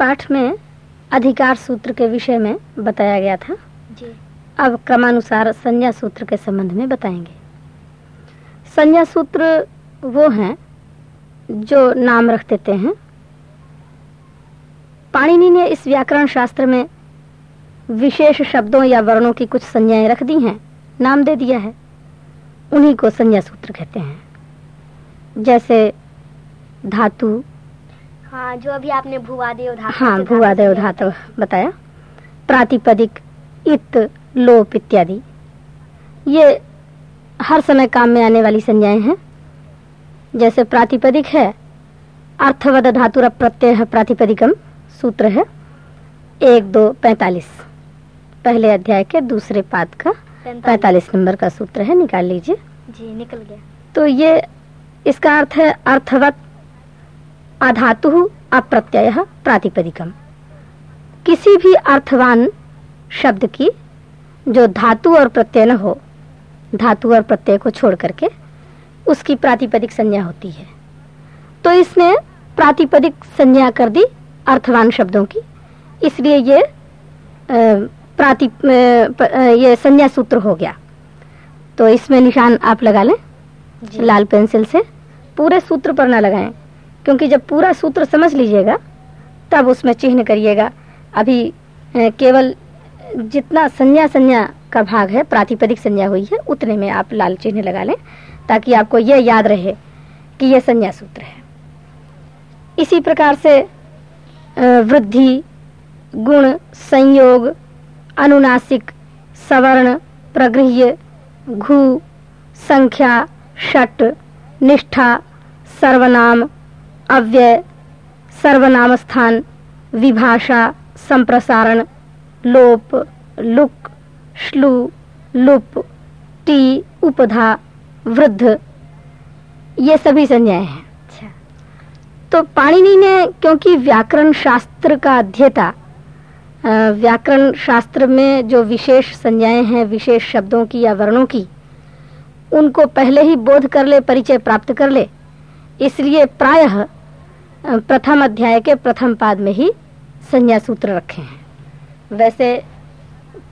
पाठ में अधिकार सूत्र के विषय में बताया गया था। जी। अब क्रमानुसार संज्ञा सूत्र के संबंध में बताएँगे। संज्ञा सूत्र वो हैं जो नाम रख देते हैं। पाणिनि ने इस व्याकरण शास्त्र में विशेष शब्दों या वर्णों की कुछ संज्ञाएँ रख दी हैं नाम दे दिया है। उन्हीं को संज्ञा सूत्र कहते हैं। जैसे धातु हाँ जो अभी आपने भूवादेव धातु हाँ के धातु भूवादेव से- धातु बताया। प्रातिपदिक इत लोप इत्यादि। ये हर समय काम में आने वाली संज्ञाएँ हैं। जैसे प्रातिपदिक है अर्थवद धातुर प्रत्यय प्रातिपदिकम सूत्र है। एक दो पैतालीस। पहले अध्याय के दूसरे पाद का। पैतालीस नंबर का सूत्र है निकाल लीजिए। जी निकल गया। तो ये इसका अर्थ है अर्थवत अधातु अप्रत्यय प्रातिपदिकम। किसी भी अर्थवान शब्द की जो धातु और प्रत्यय न हो धातु और प्रत्यय को छोड़ करके उसकी प्रातिपदिक संज्ञा होती है। तो इसने प्रातिपदिक संज्ञा कर दी अर्थवान शब्दों की। इसलिए ये प्राति ये संज्ञा सूत्र हो गया। तो इसमें निशान आप लगा लें। लाल पेंसिल से पूरे सूत्र पर ना लगाएँ। क्योंकि जब पूरा सूत्र समझ लीजिएगा, तब उसमें चिन्ह करिएगा। अभी केवल जितना संज्ञा संज्ञा का भाग है, प्रातिपदिक संज्ञा हुई है, उतने में आप लाल चिन्ह लगा लें, ताकि आपको यह याद रहे कि यह संज्ञा सूत्र है। इसी प्रकार से वृद्धि, गुण, संयोग, अनुनासिक, सवर्ण, प्रगृह्य, घू, संख्या, षट, निष्ठा, सर्वनाम अव्यय सर्वनाम स्थान विभाषा संप्रसारण लोप लुक श्लू लुप टी उपधा वृद्ध। ये सभी संज्ञाएँ हैं। अच्छा। तो पाणिनि ने क्योंकि व्याकरण शास्त्र का अध्येता व्याकरण शास्त्र में जो विशेष संज्ञाएँ हैं विशेष शब्दों की या वर्णों की उनको पहले ही बोध कर ले परिचय प्राप्त कर ले। इसलिए प्रायः प्रथम अध्याय के प्रथम पाद में ही संज्ञा सूत्र रखे हैं। वैसे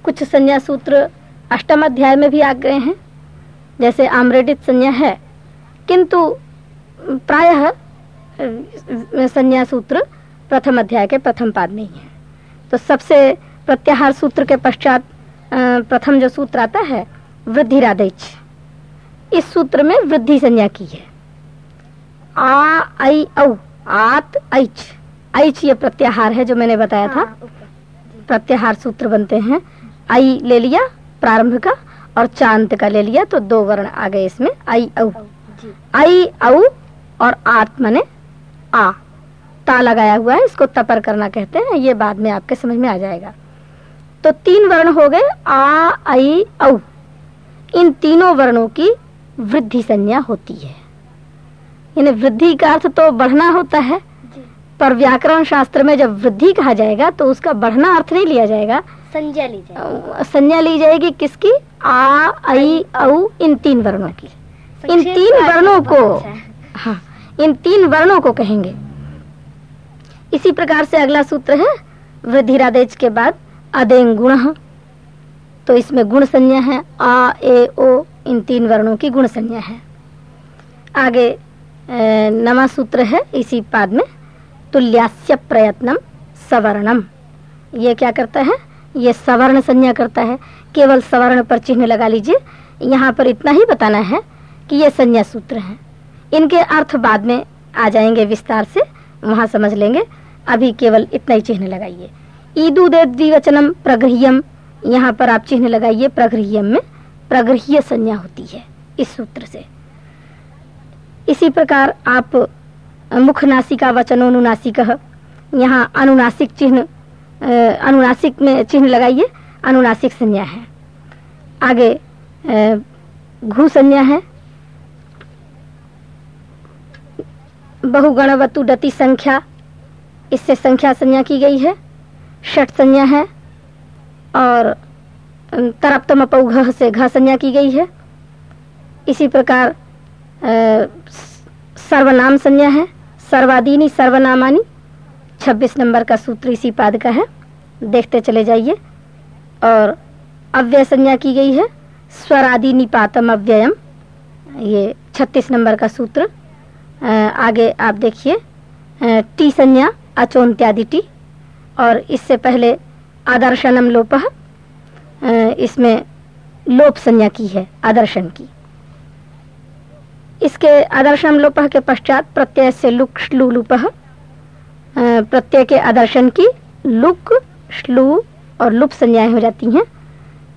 कुछ संज्ञा सूत्र अष्टम अध्याय में भी आ गए हैं, जैसे आम्रेडित संज्ञा है। किंतु प्रायः संज्ञा सूत्र प्रथम अध्याय के प्रथम पाद में ही है। तो सबसे प्रत्याहार सूत्र के पश्चात प्रथम जो सूत्र आता है वृद्धि राधेच इस सूत्र में वृद्धि संज्ञा की है। आ, आई, औ। आत ऐच। ऐच ये प्रत्याहार है जो मैंने बताया था। हाँ। प्रत्याहार सूत्र बनते हैं। आई ले लिया प्रारंभ का और चांत का ले लिया तो दो वर्ण आ गए इसमें। आई औ। औ, आई औ और आत मने आ। ता लगाया हुआ है इसको तपर करना कहते हैं। ये बाद में आपके समझ में आ जाएगा। तो तीन वर्ण हो गए आ आई औ। इन तीनों वर्णों की वृद्धि संज्ञा होती है। यानी वृद्धि का अर्थ तो बढ़ना होता है। जी। पर व्याकरण शास्त्र में जब वृद्धि कहा जाएगा तो उसका बढ़ना अर्थ नहीं लिया जाएगा। संज्ञा ली जाए अ, संज्ञा ली जाएगी किसकी? आ आई औ इन तीन वर्णों की। इन तीन वर्णों को हाँ इन तीन वर्णों को कहेंगे। इसी प्रकार से अगला सूत्र है वृद्धिरादेश के बाद अदेंग गुण। तो इसमें गुण संज्ञा है आ ए ओ इन तीन वर्णों की गुण संज्ञा है। आगे नमा सूत्र है इसी पाद में। तुल्यास्य प्रयत्नम सवर्णम। ये क्या करता है? ये सवर्ण संज्ञा करता है। केवल सवर्ण पर चिन्ह लगा लीजिए। यहाँ पर इतना ही बताना है कि ये संज्ञा सूत्र है। इनके अर्थ बाद में आ जाएँगे विस्तार से। वहाँ समझ लेंगे। अभी केवल इतना ही चिन्ह लगाइए। ईदु दे द्विवचनम प्रगृह्यम। यहाँ पर आप चिन्ह लगाइए प्रगृह्यम में। प्रगृह्य संज्ञा होती है इस सूत्र से। इसी प्रकार आप मुख नासिका वचनोनुनासिक, यहाँ अनुनासिक चिन्ह अनुनासिक में चिन्ह लगाइए, अनुनासिक संज्ञा है। आगे घू संज्ञा है। बहुगणवतु डति संख्या, इससे संख्या संज्ञा की गई है। षट संज्ञा है, और तरप्तम पौघ से घ संज्ञा की गई है। इसी प्रकार सर्वनाम संज्ञा है। सर्वादीनी सर्वनामानी। छब्बीस नंबर का सूत्र इसी पाद का है। देखते चले जाइए। और अव्यय संज्ञा की गई है। स्वरादि निपातम अव्ययम। ये छत्तीस नंबर का सूत्र। आगे आप देखिए। टी संज्ञा अचोन्त्यादि टी और इससे पहले आदर्शनम लोप। इसमें लोप संज्ञा की है, आदर्शन की। इसके आदर्शन लोप के पश्चात प्रत्यय से लुक श्लू लुप प्रत्यय के आदर्शन की लुक श्लू और लुप संज्ञाएँ हो जाती हैं।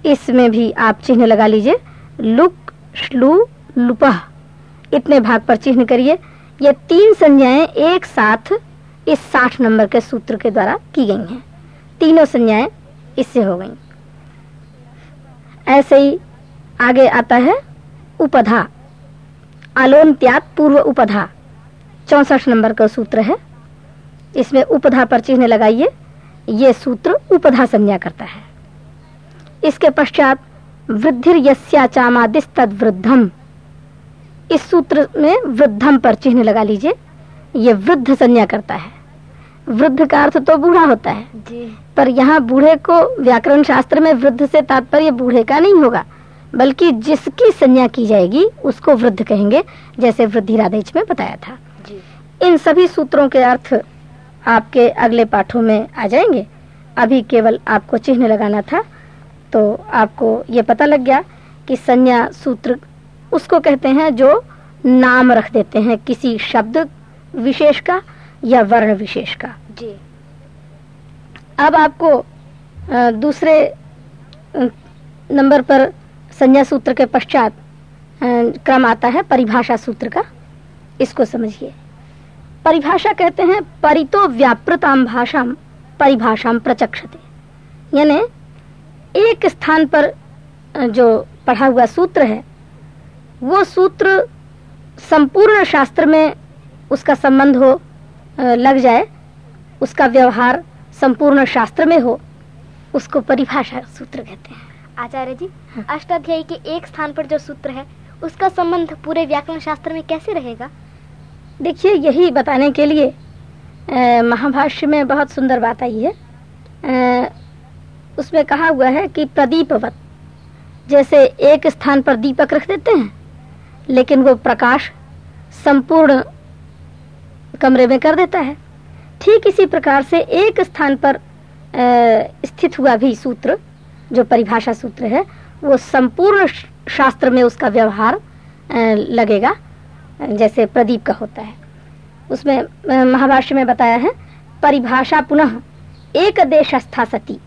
इसमें भी आप चिन्ह लगा लीजिए। लुक श्लू लुप इतने भाग पर चिन्ह करिए। ये तीन संज्ञाएँ एक साथ इस साठ नंबर के सूत्र के द्वारा की गई हैं। तीनों संज्ञाएँ इससे हो गई। ऐसे ही आगे आता है उपधा। आलोन त्याग पूर्व उपधा। चौसठ नंबर का सूत्र है। इसमें उपधा पर चिन्ह लगाइए। ये सूत्र उपधा संज्ञा करता है। इसके पश्चात वृद्धिर यस्याचामादिस तद वृद्धम। इस सूत्र में वृद्धम पर चिन्ह लगा लीजिए। ये वृद्ध संज्ञा करता है। वृद्ध का अर्थ तो बूढ़ा होता है। जी। पर यहाँ बूढ़े को व्याकरण शास्त्र में वृद्ध से तात्पर्य बूढ़े का नहीं होगा। बल्कि जिसकी संज्ञा की जाएगी उसको वृद्ध कहेंगे जैसे वृद्धि राधेच में बताया था। जी। इन सभी सूत्रों के अर्थ आपके अगले पाठों में आ जाएँगे। अभी केवल आपको चिन्ह लगाना था तो आपको ये पता लग गया कि संज्ञा सूत्र उसको कहते हैं जो नाम रख देते हैं किसी शब्द विशेष का या वर्ण विशेष का। जी। अब आपको दूसरे नंबर पर संज्ञा सूत्र के पश्चात क्रम आता है परिभाषा सूत्र का। इसको समझिए। परिभाषा कहते हैं, परितो व्यापृताम भाषा परिभाषाम प्रचक्षते। यानी, एक स्थान पर जो पढ़ा हुआ सूत्र है, वो सूत्र संपूर्ण शास्त्र में उसका संबंध हो लग जाए, उसका व्यवहार संपूर्ण शास्त्र में हो, उसको परिभाषा सूत्र कहते हैं। आचार्य जी अष्टाध्यायी के एक स्थान पर जो सूत्र है उसका संबंध पूरे व्याकरण शास्त्र में कैसे रहेगा? देखिए यही बताने के लिए महाभाष्य में बहुत सुंदर बात आई है। अ, उसमें कहा हुआ है कि प्रदीपवत जैसे एक स्थान पर दीपक रख देते हैं लेकिन वो प्रकाश संपूर्ण कमरे में कर देता है। ठीक इसी प्रकार से एक स्थान पर अ, स्थित हुआ भी सूत्र जो परिभाषा सूत्र है, वो संपूर्ण शास्त्र में उसका व्यवहार लगेगा, जैसे प्रदीप का होता है। उसमें महाभाष्य में बताया है, परिभाषा पुनः एक देशस्था सती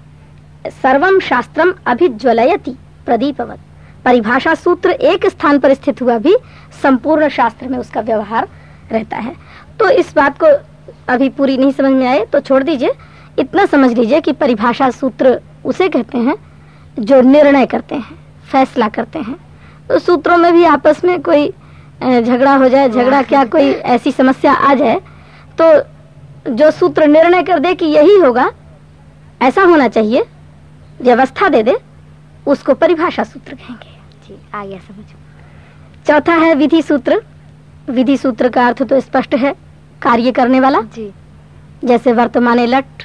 सर्वम शास्त्रम अभिज्वलयति, प्रदीपवत। परिभाषा सूत्र एक स्थान पर स्थित हुआ भी संपूर्ण शास्त्र में उसका व्यवहार रहता है। तो इस बात को अभी पूरी नहीं समझ में आए तो छोड़ दीजिए। इतना समझ लीजिए कि परिभाषा सूत्र उसे कहते हैं जो निर्णय करते हैं फैसला करते हैं तो सूत्रों में भी आपस में कोई झगड़ा हो जाए झगड़ा क्या कोई ऐसी समस्या आ जाए तो जो सूत्र निर्णय कर दे कि यही होगा ऐसा होना चाहिए व्यवस्था दे दे उसको परिभाषा सूत्र कहेंगे। जी आ गया समझ। चौथा है विधि सूत्र। विधि सूत्र का अर्थ तो स्पष्ट है कार्य करने वाला। जी। जैसे वर्तमान लट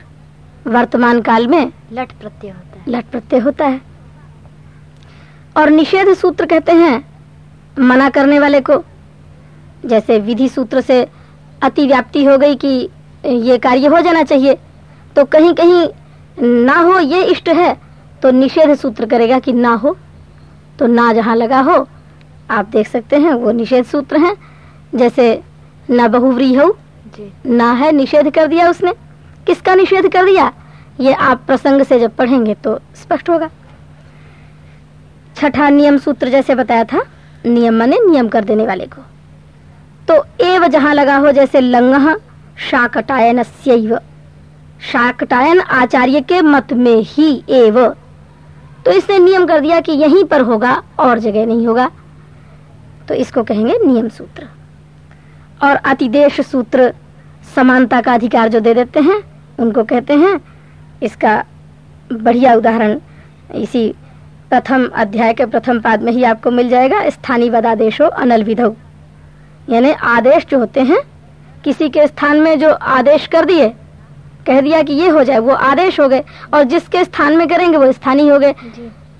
वर्तमान काल में लट प्रत्यय लट प्रत्यय होता है। और निषेध सूत्र कहते हैं मना करने वाले को। जैसे विधि सूत्र से अति व्याप्ति हो गई कि ये कार्य हो जाना चाहिए तो कहीं कहीं ना हो ये इष्ट है तो निषेध सूत्र करेगा कि ना हो। तो ना जहाँ लगा हो आप देख सकते हैं वो निषेध सूत्र हैं। जैसे न बहुव्री हो ना है निषेध कर दिया उसने। किसका निषेध कर दिया? ये आप प्रसंग से जब पढ़ेंगे तो स्पष्ट होगा। छठा नियम सूत्र जैसे बताया था, नियम माने नियम कर देने वाले को। तो एव जहाँ लगा हो जैसे लंग शाकटायन शाकटायन आचार्य के मत में ही एव। तो इसने नियम कर दिया कि यहीं पर होगा और जगह नहीं होगा। तो इसको कहेंगे नियम सूत्र। और अतिदेश सूत्र समानता का अधिकार जो दे देते हैं, उनको कहते हैं इसका बढ़िया उदाहरण इसी प्रथम अध्याय के प्रथम पाद में ही आपको मिल जाएगा। स्थानीय वदादेशो अनल विधौ। यानी आदेश जो होते हैं किसी के स्थान में जो आदेश कर दिए कह दिया कि ये हो जाए वो आदेश हो गए और जिसके स्थान में करेंगे वो स्थानीय हो गए।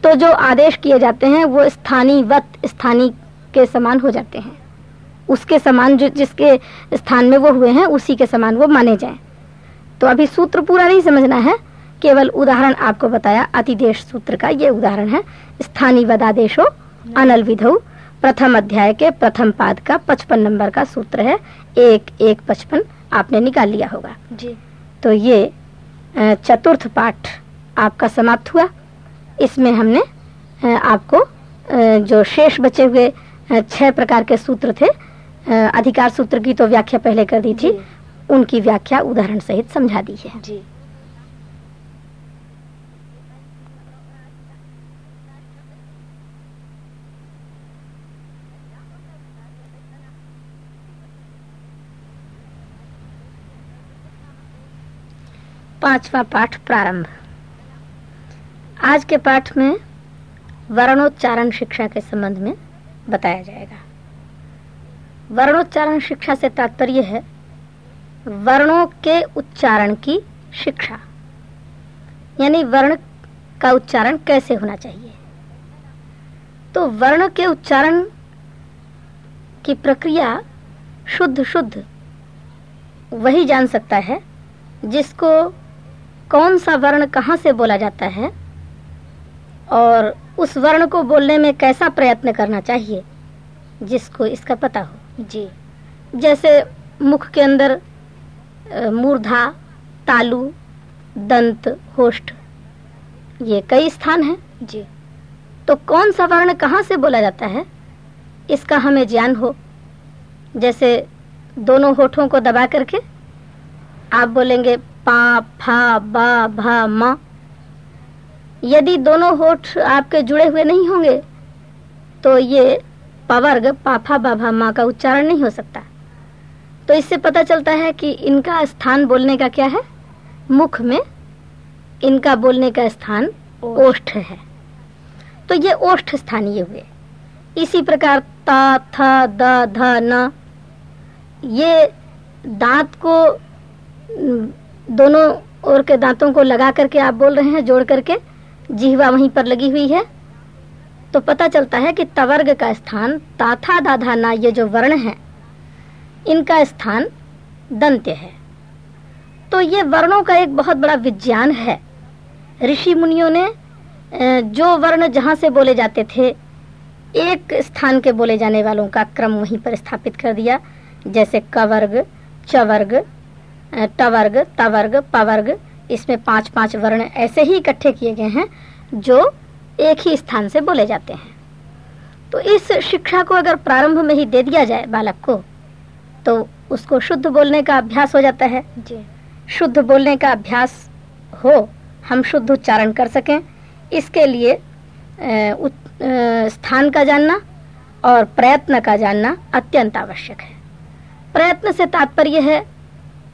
तो जो आदेश किए जाते हैं वो स्थानीय वत स्थानीय के समान हो जाते हैं। उसके समान जो जिसके स्थान में वो हुए हैं उसी के समान वो माने जाए। तो अभी सूत्र पूरा नहीं समझना है केवल उदाहरण आपको बताया अतिदेश सूत्र का ये उदाहरण है। स्थानीय वदादेशो अनल विधो प्रथम अध्याय के प्रथम पाद का पचपन नंबर का सूत्र है। एक एक पचपन आपने निकाल लिया होगा। जी। तो ये चतुर्थ पाठ आपका समाप्त हुआ। इसमें हमने आपको जो शेष बचे हुए छह प्रकार के सूत्र थे अधिकार सूत्र की तो व्याख्या पहले कर दी थी। उनकी व्याख्या उदाहरण सहित समझा दी है। जी। पांचवा पाठ प्रारंभ। आज के पाठ में वर्णोच्चारण शिक्षा के संबंध में बताया जाएगा। वर्णोच्चारण शिक्षा से तात्पर्य है वर्णों के उच्चारण की शिक्षा। यानी वर्ण का उच्चारण कैसे होना चाहिए? तो वर्ण के उच्चारण की प्रक्रिया शुद्ध शुद्ध वही जान सकता है जिसको कौन सा वर्ण कहाँ से बोला जाता है? और उस वर्ण को बोलने में कैसा प्रयत्न करना चाहिए? जिसको इसका पता हो। जी। जैसे मुख के अंदर मूर्धा तालु दंत होष्ठ ये कई स्थान हैं। जी। तो कौन सा वर्ण कहाँ से बोला जाता है? इसका हमें ज्ञान हो। जैसे दोनों होठों को दबा करके आप बोलेंगे पा फा बा भा मा। यदि दोनों होठ आपके जुड़े हुए नहीं होंगे तो ये पवर्ग पाफा बाभा माँ का उच्चारण नहीं हो सकता। तो इससे पता चलता है कि इनका स्थान बोलने का क्या है? मुख में इनका बोलने का स्थान ओष्ठ। है। तो ये ओष्ठ स्थानीय हुए। इसी प्रकार ता थ द ध न। ये दांत को दोनों ओर के दांतों को लगा करके आप बोल रहे हैं, जोड़ करके जिहवा वहीं पर लगी हुई है। तो पता चलता है कि तवर्ग का स्थान ताथा दाधा ना ये जो वर्ण है, इनका स्थान दंत्य है। तो ये वर्णों का एक बहुत बड़ा विज्ञान है। ऋषि मुनियों ने जो वर्ण जहाँ से बोले जाते थे, एक स्थान के बोले जाने वालों का क्रम वहीं पर स्थापित कर दिया, जैसे कवर्ग, चवर्ग टवर्ग तवर्ग पवर्ग इसमें पाँच पाँच वर्ण ऐसे ही इकट्ठे किए गए हैं जो एक ही स्थान से बोले जाते हैं। तो इस शिक्षा को अगर प्रारंभ में ही दे दिया जाए बालक को तो उसको शुद्ध बोलने का अभ्यास हो जाता है। जी। शुद्ध बोलने का अभ्यास हो हम शुद्ध उच्चारण कर सकें। इसके लिए उत- स्थान का जानना और प्रयत्न का जानना अत्यंत आवश्यक है। प्रयत्न से तात्पर्य है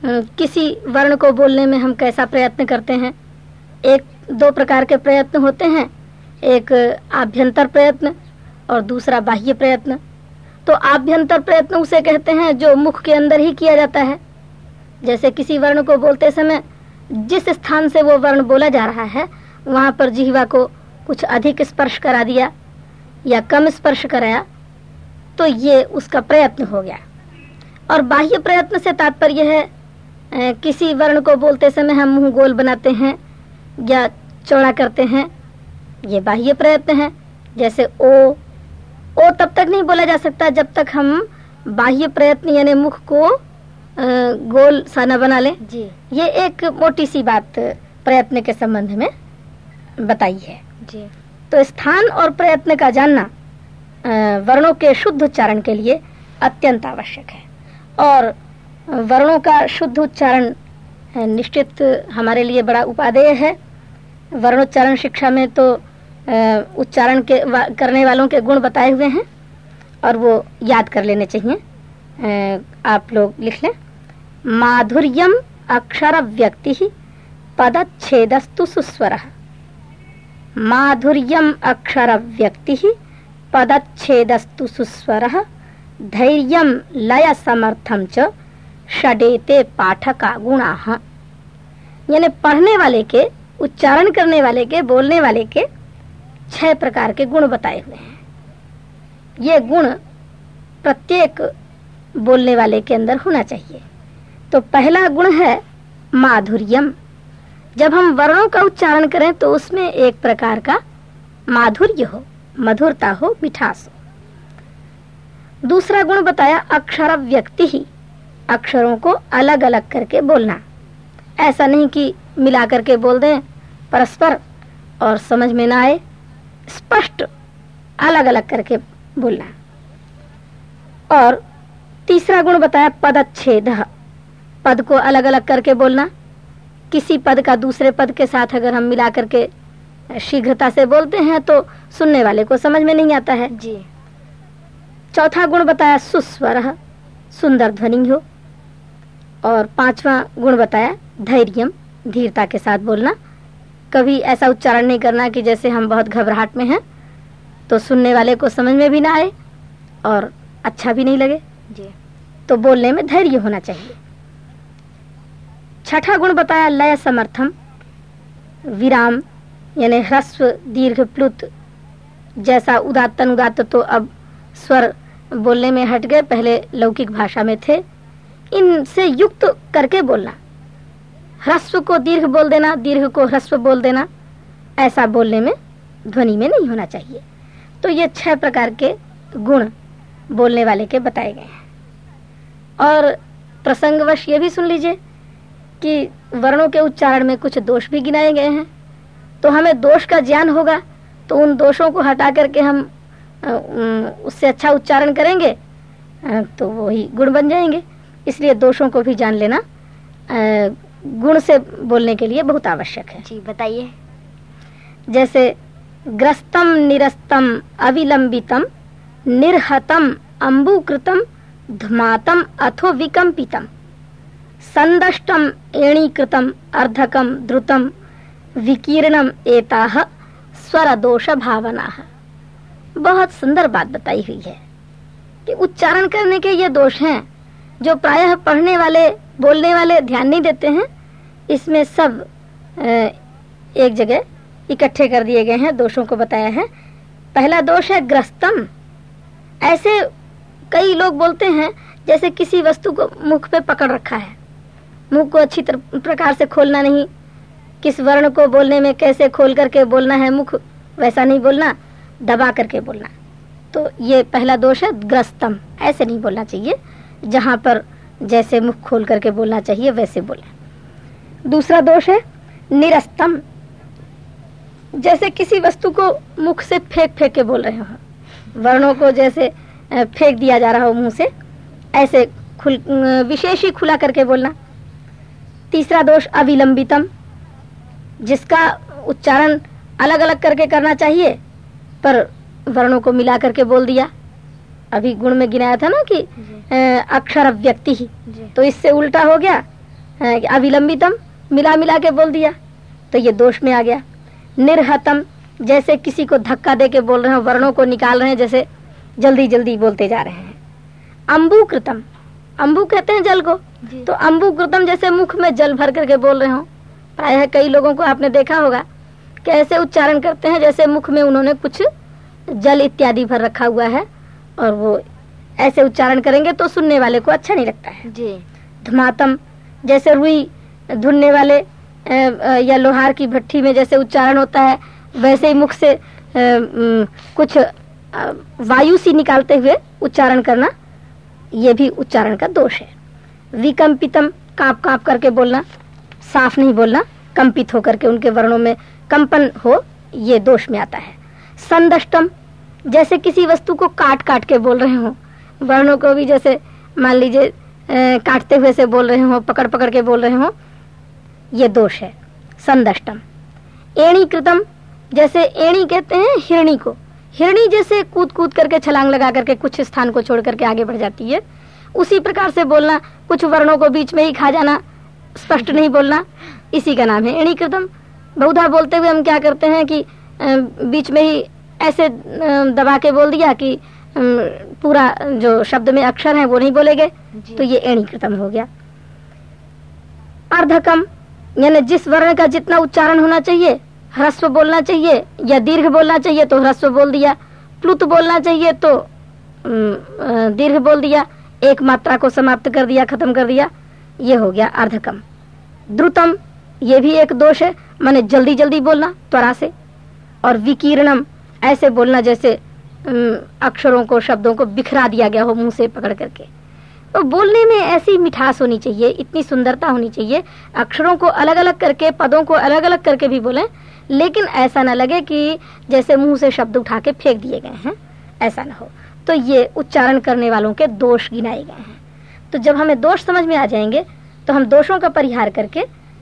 किसी वर्ण को बोलने में हम कैसा प्रयत्न करते हैं? एक, दो प्रकार के प्रयत्न होते हैं। एक, आभ्यंतर प्रयत्न और दूसरा बाह्य प्रयत्न। तो आभ्यंतर प्रयत्न उसे कहते हैं जो मुख के अंदर ही किया जाता है। जैसे किसी वर्ण को बोलते समय जिस स्थान से वो वर्ण बोला जा रहा है, वहाँ पर जिहवा को कुछ अधिक स्पर्श करा दिया या कम स्पर्श कराया तो ये उसका प्रयत्न हो गया। और बाह्य प्रयत्न से तात्पर्य है किसी वर्ण को बोलते समय हम मुँह गोल बनाते हैं या चौड़ा करते हैं ये बाह्य प्रयत्न है। जैसे ओ ओ तब तक नहीं बोला जा सकता जब तक हम बाह्य प्रयत्न यानी मुख को गोल साना बना लें। जी। ये एक मोटी सी बात प्रयत्न के संबंध में बताई है। जी। तो स्थान और प्रयत्न का जानना वर्णों के शुद्ध उच्चारण के लिए अत्यंत आवश्यक है। और वर्णों का शुद्ध उच्चारण निश्चित हमारे लिए बड़ा उपादेय है। वर्णोच्चारण शिक्षा में तो उच्चारण के करने वालों के गुण बताए हुए हैं, और वो याद कर लेने चाहिए। आप लोग लिख लें। माधुर्यम अक्षर व्यक्ति ही पदच्छेदस्तु सुस्वर। माधुर्यम अक्षर व्यक्ति ही पदच्छेदस्तु सुस्वर। धैर्य लय समर्थम च षडेते पाठका गुणाः यानी पढ़ने वाले के, उच्चारण करने वाले के, बोलने वाले के छह प्रकार के गुण बताए हुए हैं। ये गुण प्रत्येक बोलने वाले के अंदर होना चाहिए। तो पहला गुण है माधुर्यम। जब हम वर्णों का उच्चारण करें तो उसमें एक प्रकार का माधुर्य हो, मधुरता हो, मिठास हो। दूसरा गुण बताया अक्षर व्यक्ति ही। अक्षरों को अलग अलग करके बोलना। ऐसा नहीं कि मिला करके बोल दें परस्पर और समझ में ना आए स्पष्ट अलग अलग करके बोलना। और तीसरा गुण बताया पदच्छेद। पद को अलग अलग करके बोलना। किसी पद का दूसरे पद के साथ अगर हम मिला करके शीघ्रता से बोलते हैं तो सुनने वाले को समझ में नहीं आता है। जी। चौथा गुण बताया सुस्वर सुंदर ध्वनि हो। और पांचवा गुण बताया धैर्यम धीरता के साथ बोलना। कभी ऐसा उच्चारण नहीं करना कि जैसे हम बहुत घबराहट में हैं तो सुनने वाले को समझ में भी ना आए और अच्छा भी नहीं लगे। जी। तो बोलने में धैर्य होना चाहिए। छठा गुण बताया लय समर्थम विराम यानी ह्रस्व दीर्घ प्लुत जैसा उदातन अनुदात्त तो अब स्वर बोलने में हट गए पहले लौकिक भाषा में थे। इनसे युक्त करके बोलना। ह्रस्व को दीर्घ बोल देना, दीर्घ को ह्रस्व बोल देना, ऐसा बोलने में ध्वनि में नहीं होना चाहिए। तो ये छह प्रकार के गुण बोलने वाले के बताए गए हैं। और प्रसंगवश ये भी सुन लीजिए कि वर्णों के उच्चारण में कुछ दोष भी गिनाए गए हैं। तो हमें दोष का ज्ञान होगा तो उन दोषों को हटा करके हम उससे अच्छा उच्चारण करेंगे तो वही गुण बन जाएँगे। इसलिए दोषों को भी जान लेना गुण से बोलने के लिए बहुत आवश्यक है। जी बताइए। जैसे ग्रस्तम निरस्तम अविलंबितम निर्हतम अम्बुकृतम धमातम अथो विकम्पितम संदष्टम एणीकृतम अर्धकम द्रुतम विकीर्णम एताह स्वर दोष भावना बहुत सुंदर बात बताई हुई है कि उच्चारण करने के ये दोष हैं जो प्रायः पढ़ने वाले, बोलने वाले ध्यान नहीं देते हैं, इसमें सब एक जगह इकट्ठे कर दिए गए हैं, दोषों को बताया है। पहला दोष है ग्रस्तम। ऐसे कई लोग बोलते हैं, जैसे किसी वस्तु को मुख पे पकड़ रखा है। मुख को अच्छी प्रकार से खोलना नहीं। किस वर्ण को बोलने में कैसे खोल करके बोलना है मुख, वैसा नहीं बोलना, दबा करके बोलना। तो ये पहला दोष है ग्रस्तम। ऐसे नहीं बोलना चाहिए। जहाँ पर जैसे मुख खोल करके बोलना चाहिए, वैसे बोले। दूसरा दोष है, निरस्तम। जैसे किसी वस्तु को मुख से फेंक फेंक के बोल रहे हो, वर्णों को जैसे फेंक दिया जा रहा हो मुँह से, ऐसे खुल विशेष ही खुला करके बोलना। तीसरा दोष, अविलंबितम, जिसका उच्चारण अलग अलग करके करना चाहिए, पर वर्णों को मिला करके बोल दिया। अभी गुण में गिनाया था ना कि अक्षर व्यक्ति ही। तो इससे उल्टा हो गया अविलंबितम मिला मिला के बोल दिया तो ये दोष में आ गया। निर्हतम जैसे किसी को धक्का दे के बोल रहे हैं वर्णों को निकाल रहे हैं जैसे जल्दी जल्दी बोलते जा रहे हैं। अम्बुकृतम अम्बु कहते हैं जल को। तो अम्बुकृतम जैसे मुख में जल भर करके बोल रहे हो प्राय कई लोगों को आपने देखा होगा कैसे उच्चारण करते हैं जैसे मुख में उन्होंने कुछ जल इत्यादि भर रखा हुआ है। और वो ऐसे उच्चारण करेंगे तो सुनने वाले को अच्छा नहीं लगता है। जी। धमातम जैसे रुई धुनने वाले या लोहार की भट्टी में जैसे उच्चारण होता है वैसे ही मुख से कुछ वायु सी निकालते हुए उच्चारण करना ये भी उच्चारण का दोष है। विकम्पितम काँप काँप करके बोलना साफ़ नहीं बोलना कंपित होकर के उनके वर्णों में कंपन हो ये दोष में आता है। संदष्टम जैसे किसी वस्तु को काट काट के बोल रहे हो। वर्णों को भी जैसे, मान लीजिए काटते हुए से बोल रहे हो, पकड़ पकड़ के बोल रहे हो, ये दोष है। संदष्टम। एणी कृतम, जैसे एणी कहते हैं, हिरणी को। हिरणी जैसे कूद कूद करके, छलांग लगा करके, कुछ स्थान को छोड़ करके आगे बढ़ जाती है। उसी प्रकार से बोलना, कुछ वर्णों को बीच में ही खा जाना, स्पष्ट नहीं बोलना, इसी का नाम है एणी कृतम। बहुधा बोलते हुए हम क्या करते हैं कि बीच में ही ऐसे दबा के बोल दिया कि पूरा जो शब्द में अक्षर है वो नहीं बोले गए तो ये एणी कृतम हो गया। अर्धकम यानी जिस वर्ण का जितना उच्चारण होना चाहिए ह्रस्व बोलना चाहिए या दीर्घ बोलना चाहिए तो ह्रस्व बोल दिया। प्लुत बोलना चाहिए तो दीर्घ बोल दिया। एक मात्रा को समाप्त कर दिया खत्म कर दिया। ये हो गया अर्धकम। द्रुतम ये भी एक दोष है माने जल्दी जल्दी बोलना त्वरा से। और विकीर्णम ऐसे बोलना जैसे अक्षरों को, शब्दों को बिखरा दिया गया हो मुँह से पकड़ करके। तो बोलने में ऐसी मिठास होनी चाहिए, इतनी सुंदरता होनी चाहिए। अक्षरों को अलग अलग करके, पदों को अलग अलग करके भी बोले, लेकिन ऐसा ना लगे कि जैसे मुँह से शब्द उठा के फेंक दिए गए हैं। ऐसा ना हो। तो ये उच्चारण करने वालों के दोष गिनाए गए हैं। तो जब हमें दोष समझ में आ जाएँगे तो हम दोषों का परिहार करके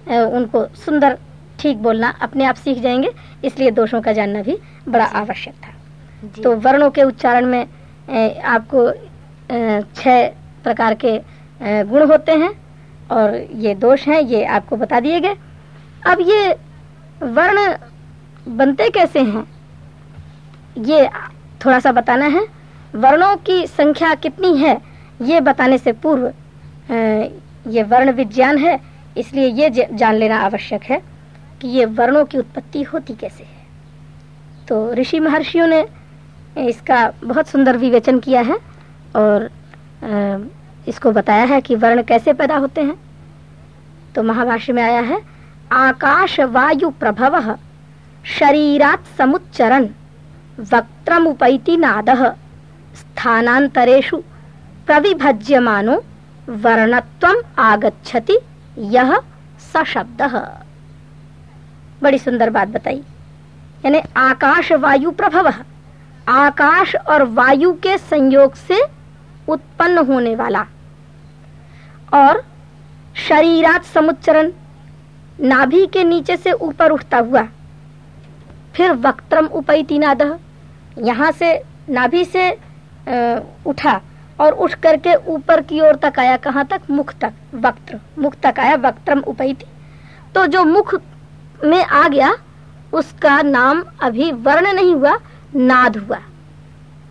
उनको सुंदर ठीक बोलना अपने आप सीख जाएँगे इसलिए दोषों का जानना भी बड़ा आवश्यक था। तो वर्णों के उच्चारण में आपको छह प्रकार के गुण होते हैं और ये दोष हैं ये आपको बता दिए गए। अब ये वर्ण बनते कैसे हैं ये थोड़ा सा बताना है। वर्णों की संख्या कितनी है ये बताने से पूर्व ये वर्ण विज्ञान है इसलिए ये जान लेना आवश्यक है। कि ये वर्णों की उत्पत्ति होती कैसे है। तो ऋषि महर्षियों ने इसका बहुत सुंदर विवेचन किया है और इसको बताया है कि वर्ण कैसे पैदा होते हैं। तो महाभाष्य में आया है, आकाश वायु प्रभव, शरीरात समुच्चरण वक्त्रमुपैति नाद स्थानांतरेषु प्रविभज्यमानो वर्णत्वम आगच्छति यह सशब्द। बड़ी सुंदर बात बताई। यानी आकाश वायु प्रभव। आकाश और वायु के संयोग से उत्पन्न होने वाला। और शरीरात समुच्चरण, नाभि के नीचे से ऊपर उठता हुआ। फिर वक्त्रम उपैती नाद यहाँ से नाभि से उठा और उठ करके ऊपर की ओर तक आया। कहाँ तक? मुख तक। वक्त्र। मुख तक आया वक्त्रम उपैती। तो जो मुख में आ गया उसका नाम अभी वर्ण नहीं हुआ नाद हुआ।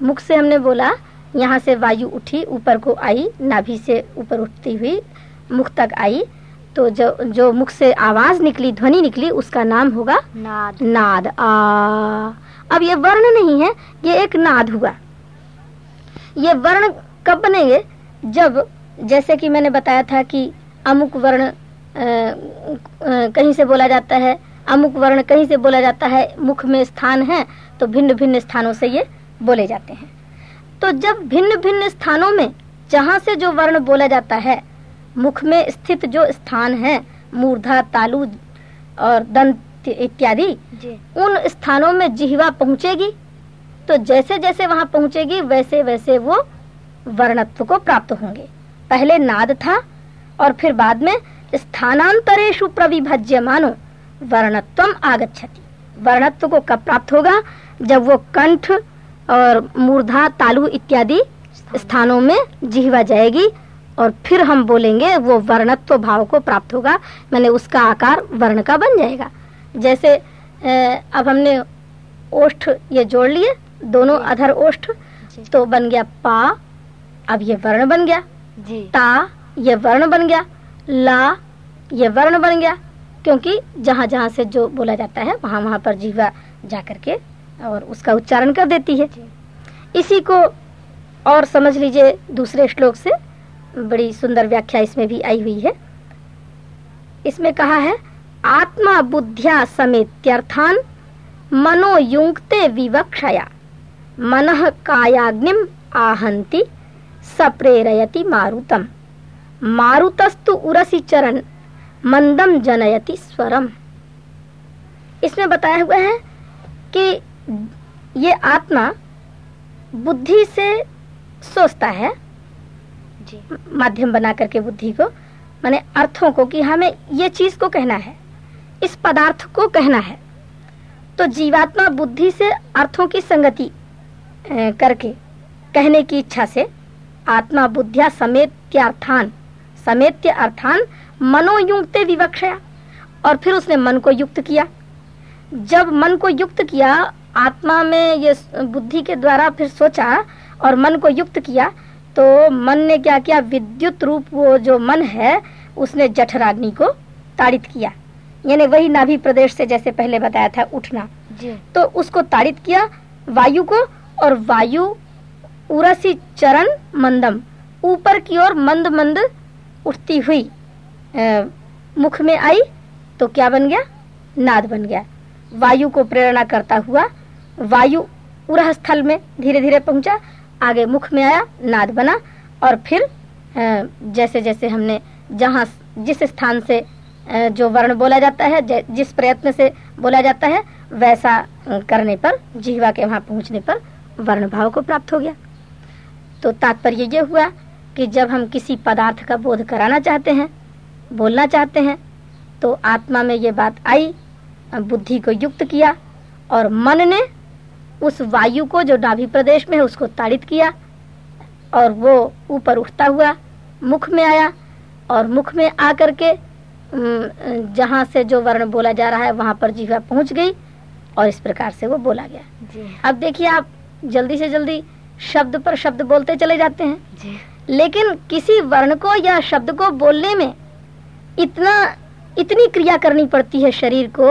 मुख से हमने बोला यहाँ से वायु उठी ऊपर को आई नाभि से ऊपर उठती हुई मुख तक आई। तो जो जो मुख से आवाज़ निकली ध्वनि निकली उसका नाम होगा नाद। नाद। आ अब ये वर्ण नहीं है ये एक नाद हुआ। ये वर्ण कब बनेंगे? जब जैसे कि मैंने बताया था कि अमुक वर्ण कहीं से बोला जाता है अमुक वर्ण कहीं से बोला जाता है मुख में स्थान है तो भिन्न भिन्न स्थानों से ये बोले जाते हैं। तो जब भिन्न भिन्न स्थानों में जहाँ से जो वर्ण बोला जाता है मुख में स्थित जो स्थान है मूर्धा तालु और दंत इत्यादि उन स्थानों में जिहवा पहुंचेगी तो जैसे जैसे वहाँ पहुंचेगी वैसे वैसे वो वर्णत्व को प्राप्त होंगे। पहले नाद था और फिर बाद में स्थानांतरेशु प्रविभज्य मानो वर्णत्व आगच्छति। वर्णत्व को कब प्राप्त होगा? जब वो कंठ और मूर्धा तालु इत्यादि स्थानों में जिहवा जाएगी और फिर हम बोलेंगे वो वर्णत्व भाव को प्राप्त होगा मैंने उसका आकार वर्ण का बन जाएगा। जैसे अब हमने ओष्ठ ये जोड़ लिए दोनों अधर ओष्ठ तो बन गया पा अब ये वर्ण बन गया। जी। ता ये वर्ण बन गया। ला ये वर्ण बन गया। क्योंकि जहाँ जहाँ से जो बोला जाता है वहाँ वहाँ पर जीवा जा करके और उसका उच्चारण कर देती है। इसी को और समझ लीजिए दूसरे श्लोक से बड़ी सुंदर व्याख्या इसमें भी आई हुई है। इसमें कहा है आत्मा बुद्धिया समेत्यर्थान मनोयुक्ते विवक्षया मन कायाग्निम आहंति सप्रेरयति मारुतम। मारुतस्तु उरसी चरण मंदम जनयति स्वरम। इसमें बताया हुआ है कि ये आत्मा बुद्धि से सोचता है जी। माध्यम बना करके बुद्धि को माने अर्थों को कि हमें ये चीज़ को कहना है इस पदार्थ को कहना है। तो जीवात्मा बुद्धि से अर्थों की संगति करके कहने की इच्छा से आत्मा बुद्धिया समेत्यार्थान समेत्य अर्थान मनोयुक्त विवक्षया और फिर उसने मन को युक्त किया। जब मन को युक्त किया आत्मा में ये बुद्धि के द्वारा फिर सोचा और मन को युक्त किया तो मन ने क्या किया? विद्युत रूप वो जो मन है उसने जठराग्नि को ताड़ित किया। यानी वही नाभि प्रदेश से जैसे पहले बताया था उठना। जी। तो उसको ताड़ित किया वायु को और वायु उरसी चरण मंदम ऊपर की ओर मंद मंद उठती हुई अ, मुख में आई तो क्या बन गया? नाद बन गया। वायु को प्रेरणा करता हुआ वायु उरह स्थल में धीरे धीरे पहुँचा आगे मुख में आया नाद बना और फिर जैसे जैसे हमने जहाँ जिस स्थान से जो वर्ण बोला जाता है जिस प्रयत्न से बोला जाता है वैसा करने पर जीवा के वहाँ पहुँचने पर वर्ण भाव को प्राप्त हो गया। तो तात्पर्य ये हुआ कि जब हम किसी पदार्थ का बोध कराना चाहते हैं बोलना चाहते हैं तो आत्मा में ये बात आई बुद्धि को युक्त किया और मन ने उस वायु को जो नाभि प्रदेश में है उसको ताड़ित किया और वो ऊपर उठता हुआ मुख में आया और मुख में आकर के जहाँ से जो वर्ण बोला जा रहा है वहाँ पर जीवा पहुँच गई और इस प्रकार से वो बोला गया। जी। अब देखिए आप जल्दी से जल्दी शब्द पर शब्द बोलते चले जाते हैं। जी। लेकिन किसी वर्ण को या शब्द को बोलने में इतना इतनी क्रिया करनी पड़ती है शरीर को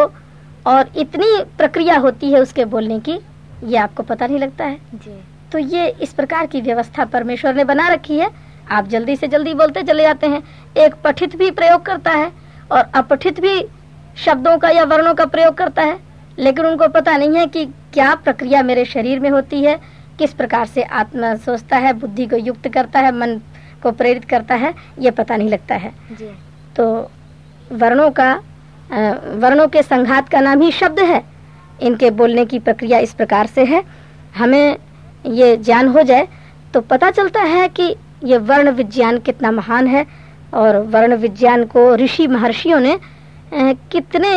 और इतनी प्रक्रिया होती है उसके बोलने की ये आपको पता नहीं लगता है? जी। तो ये इस प्रकार की व्यवस्था परमेश्वर ने बना रखी है। आप जल्दी से जल्दी बोलते चले जाते हैं। एक पठित भी प्रयोग करता है और अपठित भी शब्दों का या वर्णों का प्रयोग करता है। लेकिन उनको पता नहीं है कि क्या प्रक्रिया मेरे शरीर में होती है किस प्रकार से आत्मा सोचता है बुद्धि को युक्त करता है मन को प्रेरित करता है ये पता नहीं लगता है। जी। तो वर्णों का वर्णों के संघात का नाम ही शब्द है। इनके बोलने की प्रक्रिया इस प्रकार से है। हमें ये ज्ञान हो जाए तो पता चलता है कि ये वर्ण विज्ञान कितना महान है और वर्ण विज्ञान को ऋषि महर्षियों ने कितने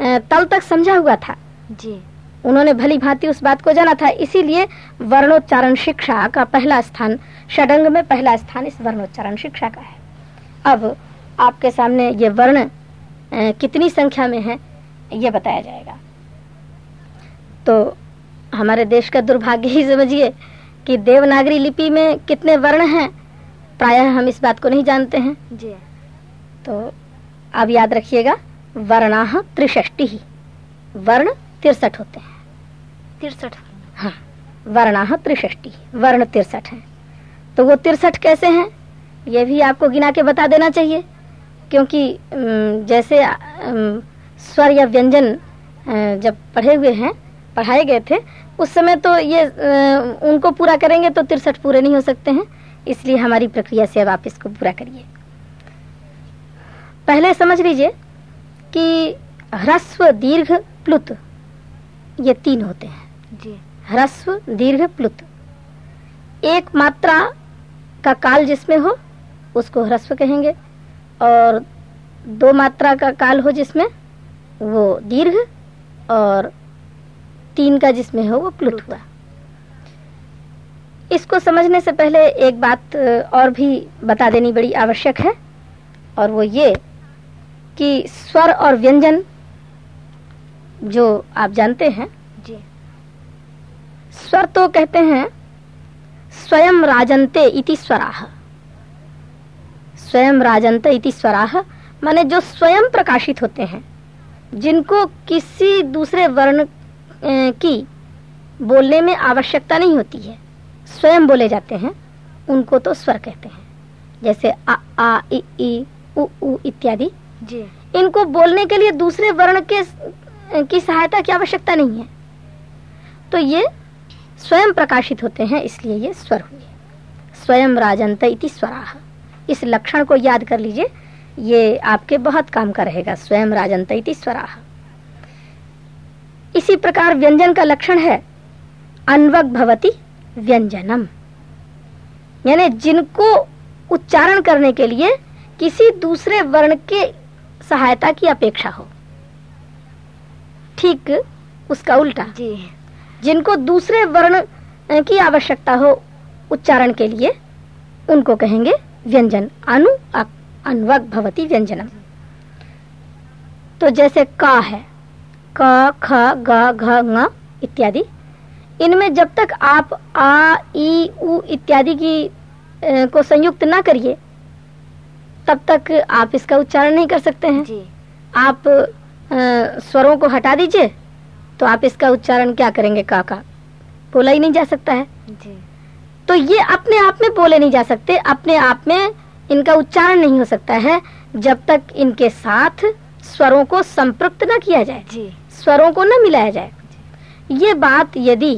तल तक समझा हुआ था। जी। उन्होंने भली भांति उस बात को जाना था। इसीलिए वर्णोच्चारण शिक्षा का पहला स्थान षडंग में पहला स्थान इस वर्णोच्चारण शिक्षा का है। अब आपके सामने ये वर्ण कितनी संख्या में है ये बताया जाएगा। तो हमारे देश का दुर्भाग्य ही समझिए कि देवनागरी लिपि में कितने वर्ण हैं प्रायः हम इस बात को नहीं जानते हैं। जी। तो अब याद रखिएगा वर्णाह त्रिष्टि वर्ण तिरसठ होते हैं। तिरसठ। हाँ वर्णाह त्रिषष्टि, वर्ण तिरसठ हैं। तो वो तिरसठ कैसे हैं? ये भी आपको गिना के बता देना चाहिए, क्योंकि जैसे स्वर या व्यंजन जब पढ़े हुए हैं, पढ़ाए गए थे, उस समय तो ये उनको पूरा करेंगे तो तिरसठ पूरे नहीं हो सकते हैं। इसलिए हमारी प्रक्रिया से अब आप इसको पूरा करिए। पहले समझ लीजिए कि ह्रस्व दीर्घ प्लुत। ये तीन होते हैं। जी। ह्रस्व दीर्घ प्लुत। एक मात्रा का काल जिसमें हो उसको ह्रस्व कहेंगे। और दो मात्रा का काल हो जिसमें वो दीर्घ और तीन का जिसमें हो वो प्लुत हुआ। इसको समझने से पहले एक बात और भी बता देनी बड़ी आवश्यक है और वो ये कि स्वर और व्यंजन जो आप जानते हैं। जी। स्वर तो कहते हैं स्वयं राजन्ते इति स्वराह। स्वयं राजन्ते इति स्वराह माने जो स्वयं प्रकाशित होते हैं जिनको किसी दूसरे वर्ण की बोलने में आवश्यकता नहीं होती है। स्वयं बोले जाते हैं उनको तो स्वर कहते हैं। जैसे आ आ इ ई उ उ इत्यादि। जी। इनको बोलने के लिए दूसरे वर्ण के की सहायता की आवश्यकता नहीं है। तो ये स्वयं प्रकाशित होते हैं, इसलिए ये स्वर हुए। स्वयं राजंत इति स्वराह इस लक्षण को याद कर लीजिए। ये आपके बहुत काम का रहेगा। स्वयं राजंत इति स्वराह इसी प्रकार व्यंजन का लक्षण है, अनवग भवती व्यंजनम। यानी जिनको उच्चारण करने के लिए किसी दूसरे वर्ण के सहायता की अपेक्षा हो। ठीक उसका उल्टा। जी। जिनको दूसरे वर्ण की आवश्यकता हो उच्चारण के लिए उनको कहेंगे व्यंजन अनु अन्वक भवती व्यंजनम। तो जैसे का है क ख ग घ ङ इत्यादि। इनमें जब तक आप आ ई उ इत्यादि की अ, को संयुक्त ना करिए तब तक आप इसका उच्चारण नहीं कर सकते हैं। जी। आप स्वरों को हटा दीजिए तो आप इसका उच्चारण क्या करेंगे काका? बोला ही नहीं जा सकता है। जी। तो ये अपने आप में बोले नहीं जा सकते अपने आप में इनका उच्चारण नहीं हो सकता है जब तक इनके साथ स्वरों को संपृक्त न किया जाए। जी। स्वरों को न मिलाया जाए। ये बात यदि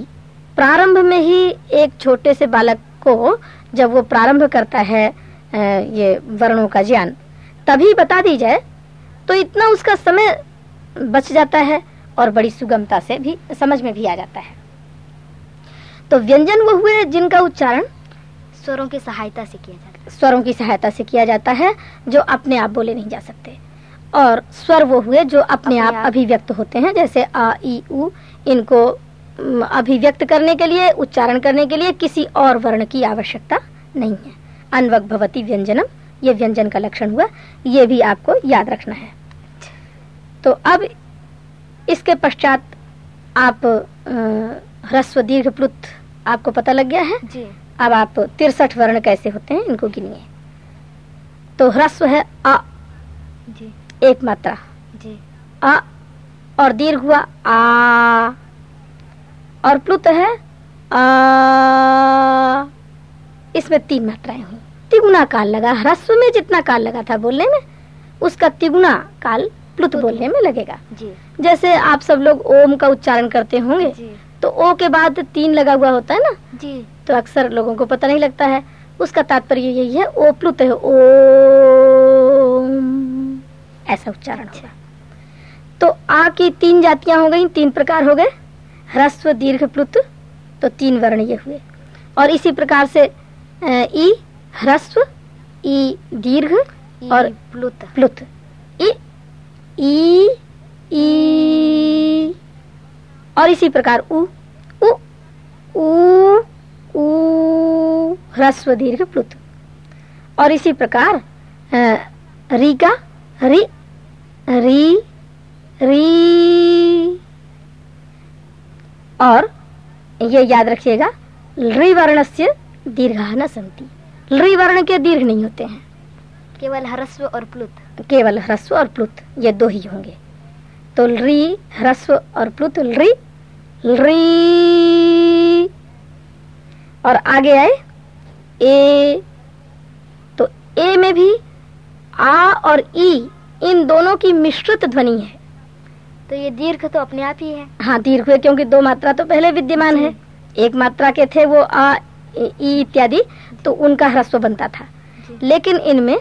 प्रारंभ में ही एक छोटे से बालक को जब वो प्रारंभ करता है ये वर्णों का ज्ञान तभी बता दी जाए तो इतना उसका समय बच जाता है और बड़ी सुगमता से भी समझ में भी आ जाता है। तो व्यंजन वो हुए जिनका उच्चारण स्वरों की सहायता से किया जाता है। स्वरों की सहायता से किया जाता है जो अपने आप बोले नहीं जा सकते। और स्वर वो हुए जो अपने, अपने आप, आप। अभिव्यक्त होते हैं जैसे आ ई उ इनको अभिव्यक्त करने के लिए उच्चारण करने के लिए किसी और वर्ण की आवश्यकता नहीं है। अनवक भवती व्यंजनम ये व्यंजन का लक्षण हुआ ये भी आपको याद रखना है। तो अब इसके पश्चात आप ह्रस्व दीर्घ प्लुत आपको पता लग गया है? जी। अब आप तिरसठ वर्ण कैसे होते हैं इनको गिनिए। तो ह्रस्व है अ। जी। एक मात्रा जी। अ और दीर्घ हुआ आ। और प्लुत है आ इसमें तीन मात्राएँ हुई। तिगुना काल लगा। ह्रस्व में जितना काल लगा था बोलने में उसका तिगुना काल प्लुत बोलने में लगेगा। जी। जैसे आप सब लोग ओम का उच्चारण करते होंगे तो ओ के बाद तीन लगा हुआ होता है ना? जी। तो अक्सर लोगों को पता नहीं लगता है। उसका तात्पर्य यही है ओ प्लुत है ओ ऐसा उच्चारण होगा। तो आ की तीन जातियाँ हो गई तीन प्रकार हो गए। ह्रस्व दीर्घ प्लुत तो तीन वर्ण ये हुए। और इसी प्रकार से ई ह्रस्व ई दीर्घ और प्लुत। प्लुत। ई ई, और इसी प्रकार उ उ उ उ ह्रस्व दीर्घ प्लुत। और इसी प्रकार री का री री री, और ये याद रखिएगा री वर्ण से दीर्घ न संति री वर्ण के दीर्घ नहीं होते हैं, केवल ह्रस्व और प्लुत। केवल ह्रस्व और प्लुत ये दो ही होंगे। तो री ह्रस्व और प्लुत री री और आगे आए ए। तो ए में भी आ और ई इन दोनों की मिश्रित ध्वनि है। तो ये दीर्घ तो अपने आप ही है। हाँ दीर्घ हुए क्योंकि दो मात्रा तो पहले विद्यमान है। एक मात्रा के थे वो आ ई इत्यादि तो उनका ह्रस्व बनता था। लेकिन इनमें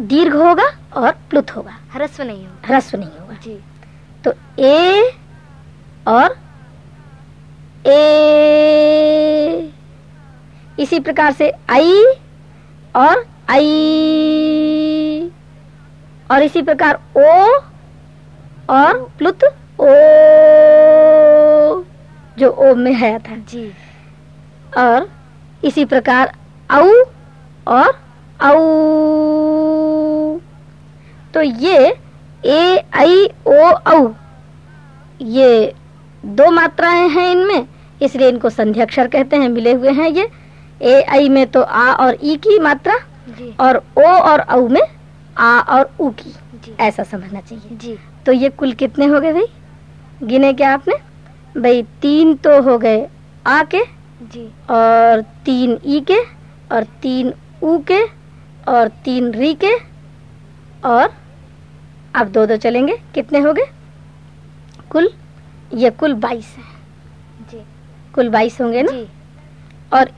दीर्घ होगा और प्लुत होगा। ह्रस्व नहीं होगा। ह्रस्व नहीं होगा। जी। तो ए और ए इसी प्रकार से आई और आई और इसी प्रकार ओ और प्लुत ओ जो ओ में है था जी। और इसी प्रकार औ और औ। तो ये ए आई ओ औ। ये दो मात्राएँ हैं इनमें इसलिए इनको संध्याक्षर कहते हैं मिले हुए हैं ये। ए आई में तो आ और ई की मात्रा जी। और ओ और औ में आ और उ की। ऐसा समझना चाहिए। जी। तो ये कुल कितने हो गए भाई? गिने क्या आपने? भाई तीन तो हो गए आ के जी। और तीन ई के और तीन ऊ के और तीन री के और अब दो दो चलेंगे। कितने हो गए? कुल ये कुल बाईस है। जी। कुल बाईस होंगे ना? जी। और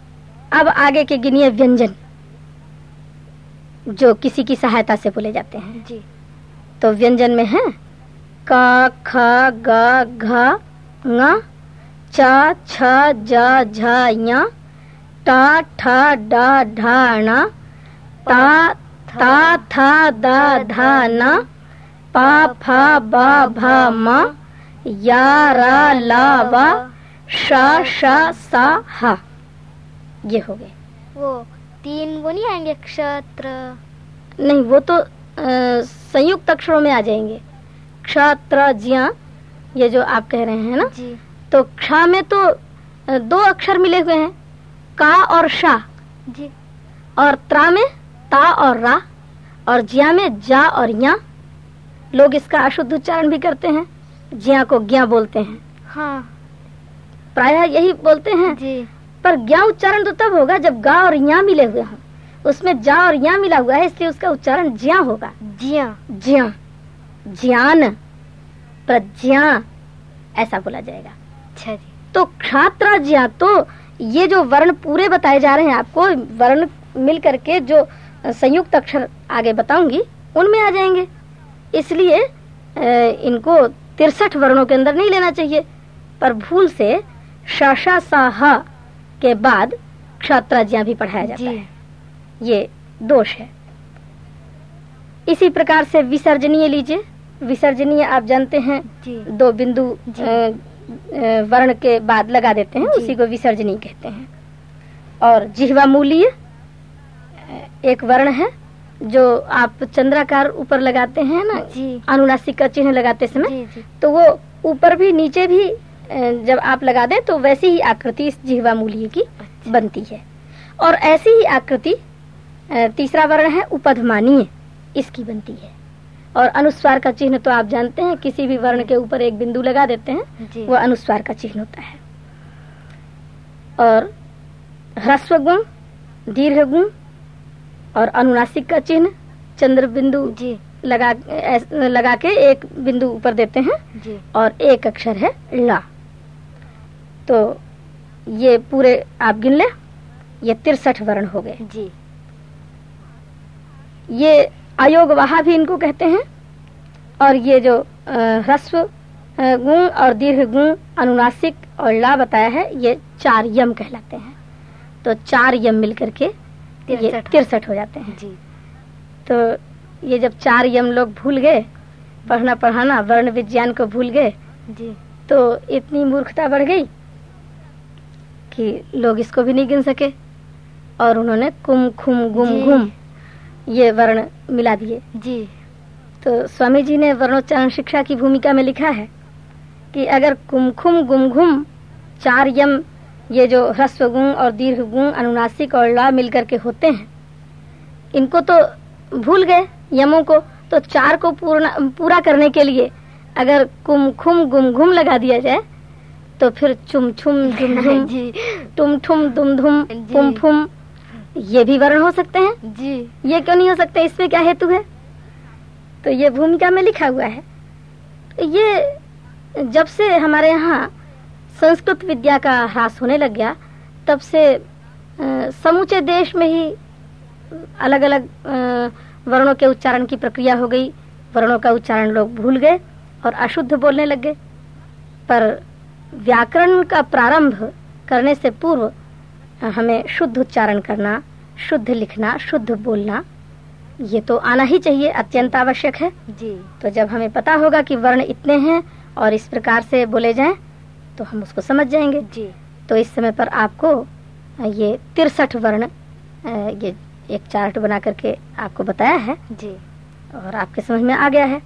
अब आगे के गिनिए व्यंजन जो किसी की सहायता से बोले जाते हैं। जी। तो व्यंजन में है का ख ग घ ङ च छ ज झ य ट ठ ड ढ ण ता ता थ द ध न पा फा ब भ म या र ल व श श स ह। ये हो गए। वो तीन वो नहीं आएँगे क्षत्र? नहीं वो तो संयुक्त अक्षरों में आ जाएँगे। क्षत्र ज्या ये जो आप कह रहे हैं ना? जी। तो क्षा में तो दो अक्षर मिले हुए हैं। का और शा। जी। और त्रा में? ता और रा और ज्या में जा और या। लोग इसका अशुद्ध उच्चारण भी करते हैं ज्या को ज्ञा बोलते हैं। हाँ। प्रायः यही बोलते हैं जी। पर ज्ञा उच्चारण तो तब होगा जब गा और या मिले हुए हों। उसमें जा और या मिला हुआ है इसलिए उसका उच्चारण ज्या होगा। जिया। ज्या। ज्ञान। प्रज्ञा। ऐसा बोला जाएगा। अच्छा जी। तो क्षात्रा ज्ञा तो ये जो वर्ण पूरे बताए जा रहे हैं आपको वर्ण मिल करके जो संयुक्त अक्षर आगे बताऊँगी उनमें आ जाएँगे। इसलिए इनको तिरसठ वर्णों के अंदर नहीं लेना चाहिए। पर भूल से शाशा साहा के बाद क्षात्राज्ञा भी पढ़ाया जाता है। ये दोष है। इसी प्रकार से विसर्जनीय लीजिए। विसर्जनीय आप जानते हैं दो बिंदु वर्ण के बाद लगा देते हैं उसी को विसर्जनीय कहते हैं। और जिहवा मूल्य एक वर्ण है जो आप चंद्राकार ऊपर लगाते हैं ना? अनुनासिक का चिन्ह लगाते समय? जी जी। तो वो ऊपर भी नीचे भी जब आप लगा दें तो वैसी ही आकृति इस जिहवा मूल्य की अच्छा। बनती है। और ऐसी ही आकृति तीसरा वर्ण है उपधमानीय इसकी बनती है। और अनुस्वार का चिन्ह तो आप जानते हैं किसी भी वर्ण के ऊपर एक बिंदु लगा देते हैं वो अनुस्वार का चिन्ह होता है। और ह्रस्व गुण दीर्घ गुण और अनुनासिक का चिन्ह चंद्र बिंदु जी। लगा लगा के एक बिंदु ऊपर देते हैं जी। और एक अक्षर है ला। तो ये पूरे आप गिन ले ये तिरसठ वर्ण हो गए। जी। ये अयोग वहा भी इनको कहते हैं और ये जो ह्रस्व गुण और दीर्घ गुण अनुनासिक और ला बताया है ये चार यम कहलाते हैं। तो चार यम मिलकर के तिरसठ। हो जाते हैं जी। तो ये जब चार यम लोग भूल गए पढ़ना पढ़ाना वर्ण विज्ञान को भूल गए जी। तो इतनी मूर्खता बढ़ गई कि लोग इसको भी नहीं गिन सके और उन्होंने कुम खुम गुम घुम ये वर्ण मिला दिए। जी। तो स्वामी जी ने वर्णोच्चारण शिक्षा की भूमिका में लिखा है कि अगर कुमखुम गुमघुम चार यम ये जो ह्रस्व गुण और दीर्घ गुण अनुनासिक और ला मिलकर के होते हैं इनको तो भूल गए यमों को तो चार को पूर्ण पूरा करने के लिए अगर कुमखुम गुमघुम लगा दिया जाए तो फिर चुम छुम झुम झुम जी। टुम ठुम दुम धुम जी। फुम ये भी वर्ण हो सकते हैं। जी। ये क्यों नहीं हो सकते? इसमें क्या हेतु है? तो ये भूमिका में लिखा हुआ है। ये जब से हमारे यहाँ संस्कृत विद्या का ह्रास होने लग गया। तब से समूचे देश में ही अलग अलग वर्णों के उच्चारण की प्रक्रिया हो गई। वर्णों का उच्चारण लोग भूल गए और अशुद्ध बोलने लग गए। पर व्याकरण का प्रारंभ करने से पूर्व हमें शुद्ध उच्चारण करना शुद्ध लिखना शुद्ध बोलना ये तो आना ही चाहिए अत्यंत आवश्यक है। जी। तो जब हमें पता होगा कि वर्ण इतने हैं और इस प्रकार से बोले जाएँ तो हम उसको समझ जाएँगे। जी। तो इस समय पर आपको ये तिरसठ वर्ण ये एक चार्ट बना करके आपको बताया है। जी। और आपके समझ में आ गया है।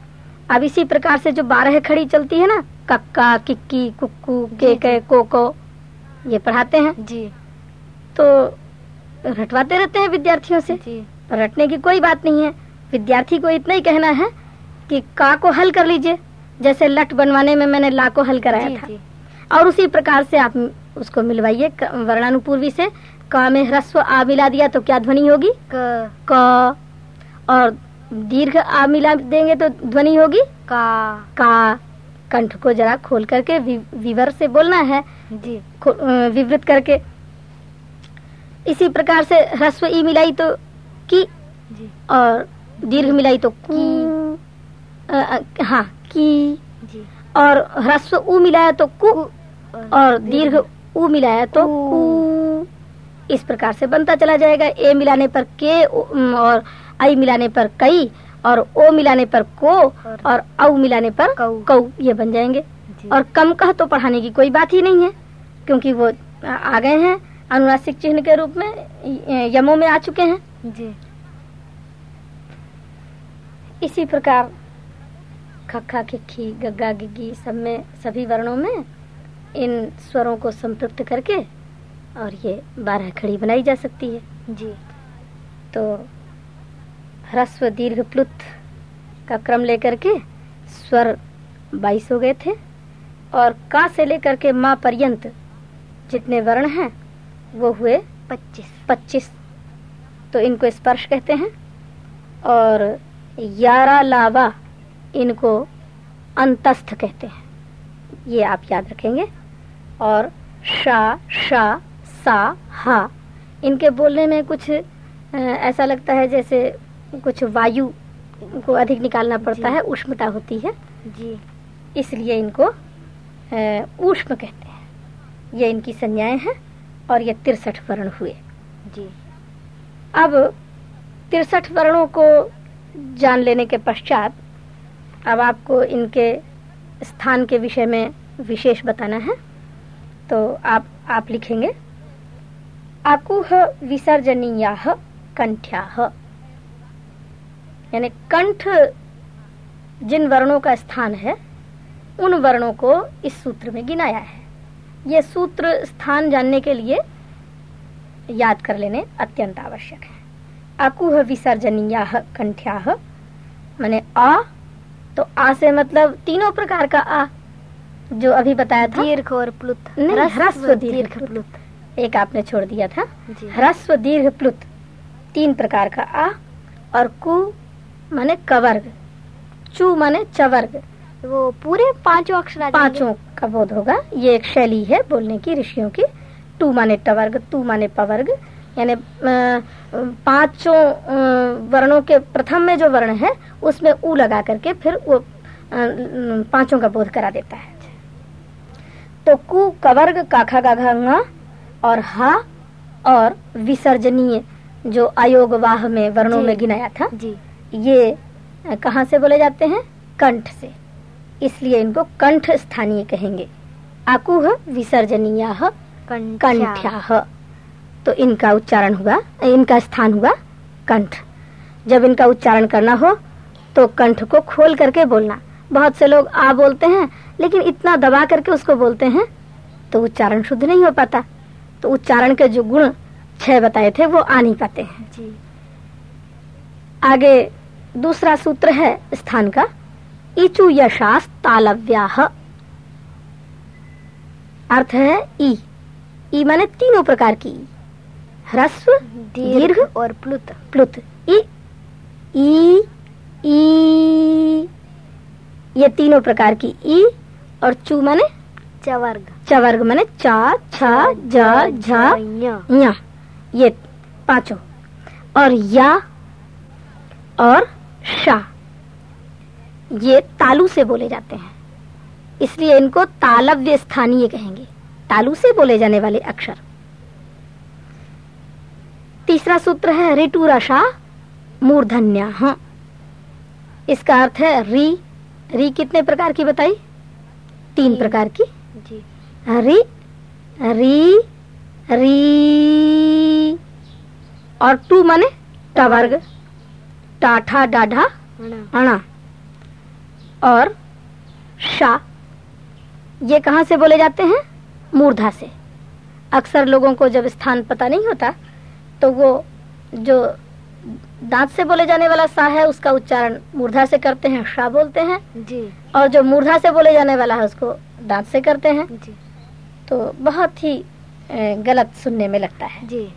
अब इसी प्रकार से जो बारह खड़ी चलती है ना कक्का किक्की कुक्कू के जी, के को को ये पढ़ाते हैं। जी। तो रटवाते रहते हैं विद्यार्थियों से। जी। पर रटने की कोई बात नहीं है। विद्यार्थी को इतना ही कहना है कि का को हल कर लीजिए। जैसे लट बनवाने में मैंने ला को हल कराया जी था। जी। और उसी प्रकार से आप उसको मिलवाइए वर्णानुपूर्वी से क में ह्रस्व आ मिला दिया तो क्या ध्वनि होगी? क। क। और दीर्घ आ मिला देंगे तो ध्वनि होगी? का। का। कंठ को जरा खोल करके वि, विवर से बोलना है। जी। विवृत करके। इसी प्रकार से ह्रस्व ई मिलाई तो की? जी। और दीर्घ मिलाई तो कू। हाँ की। जी। और ह्रस्व उ मिलाया तो कु। और दीर्घ उ मिलाया तो कू। कु इस प्रकार से बनता चला जाएगा। ए मिलाने पर के और आई मिलाने पर कई और ओ मिलाने पर को और औ मिलाने पर कऊ। कऊ ये बन जाएँगे। और कम कह तो पढ़ाने की कोई बात ही नहीं है क्योंकि वो आ- गए हैं अनुनासिक चिन्ह के रूप में यमों में आ चुके हैं। जी। इसी प्रकार खखा खिखी गग्गा गिग्गी सब में सभी वर्णों में इन स्वरों को संपृक्त करके और ये बारह खड़ी बनाई जा सकती है। जी। तो ह्रस्व दीर्घ प्लुत का क्रम लेकर के स्वर बाईस हो गए थे और का से लेकर के माँ पर्यंत जितने वर्ण हैं वो हुए पच्चीस। पच्चीस। तो इनको स्पर्श कहते हैं और यारा लावा इनको अंतस्थ कहते हैं। ये आप याद रखेंगे। और शा शा सा हा। इनके बोलने में कुछ ऐसा लगता है जैसे कुछ वायु को अधिक निकालना पड़ता है उष्मता होती है। जी। इसलिए इनको ऊष्म कहते हैं। ये इनकी संज्ञाएँ हैं और ये तिरसठ वर्ण हुए। जी। अब तिरसठ वर्णों को जान लेने के पश्चात अब आपको इनके स्थान के विषय में विशेष बताना है। तो आप आप लिखेंगे। आकुह विसर्जनीया कंठ्या यानी कंठ जिन वर्णों का स्थान है, उन वर्णों को इस सूत्र में गिनाया है। ये सूत्र स्थान जानने के लिए याद कर लेने अत्यंत आवश्यक है। अकुह विसर्जनीया कंठ्या मैंने आ तो आ से मतलब तीनों प्रकार का आ। जो अभी बताया था? दीर्घ और प्लुत। ह्रस्व दीर्घ प्लुत। एक आपने छोड़ दिया था। ह्रस्व दीर्घ प्लुत। तीन प्रकार का आ और कु माने कवर्ग। चू माने चवर्ग। वो पूरे पाँचों अक्षर पाँचों का बोध होगा। ये एक शैली है बोलने की ऋषियों की। टू माने टवर्ग तू माने पवर्ग। यानी पाँचों वर्णों के प्रथम में जो वर्ण है उसमें ऊ लगा करके फिर वो पाँचों का बोध करा देता है। तो कु कवर्ग काखा का गाघा और हा और विसर्जनीय जो आयोग वाह में वर्णों में गिनाया था जी। ये कहाँ से बोले जाते हैं? कंठ से। इसलिए इनको कंठ स्थानीय कहेंगे। आकुह विसर्जनीय कंठ्या। तो इनका उच्चारण हुआ इनका स्थान हुआ कंठ। जब इनका उच्चारण करना हो तो कंठ को खोल करके बोलना। बहुत से लोग आ बोलते हैं लेकिन इतना दबा करके उसको बोलते हैं तो उच्चारण शुद्ध नहीं हो पाता। तो उच्चारण के जो गुण छह बताए थे वो आ नहीं पाते हैं। जी। आगे दूसरा सूत्र है स्थान का। इचु यशास तालव्या अर्थ है ई। ई माने तीनों प्रकार की। ह्रस्व दीर्घ और प्लुत। प्लुत। ई ई ई। ये तीनों प्रकार की ई और चू माने? चवर्ग। चवर्ग माने चा छ झ झ ये पाँचों। और या और शा। ये तालु से बोले जाते हैं। इसलिए इनको तालव्य स्थानीय कहेंगे। तालु से बोले जाने वाले अक्षर। तीसरा सूत्र है ऋतु रशा मूर्धन्या। हाँ इसका अर्थ है री। री कितने प्रकार की बताई? तीन प्रकार की। जी। री री री और टू माने टवर्ग टाठा डाढ़ा अणा। और शा ये कहाँ से बोले जाते हैं? मूर्धा से। अक्सर लोगों को जब स्थान पता नहीं होता तो वो जो दांत से बोले जाने वाला सा है उसका उच्चारण मूर्धा से करते हैं शाह बोलते हैं। जी। और जो मूर्धा से बोले जाने वाला है उसको दांत से करते हैं। जी। तो बहुत ही गलत सुनने में लगता है। जी।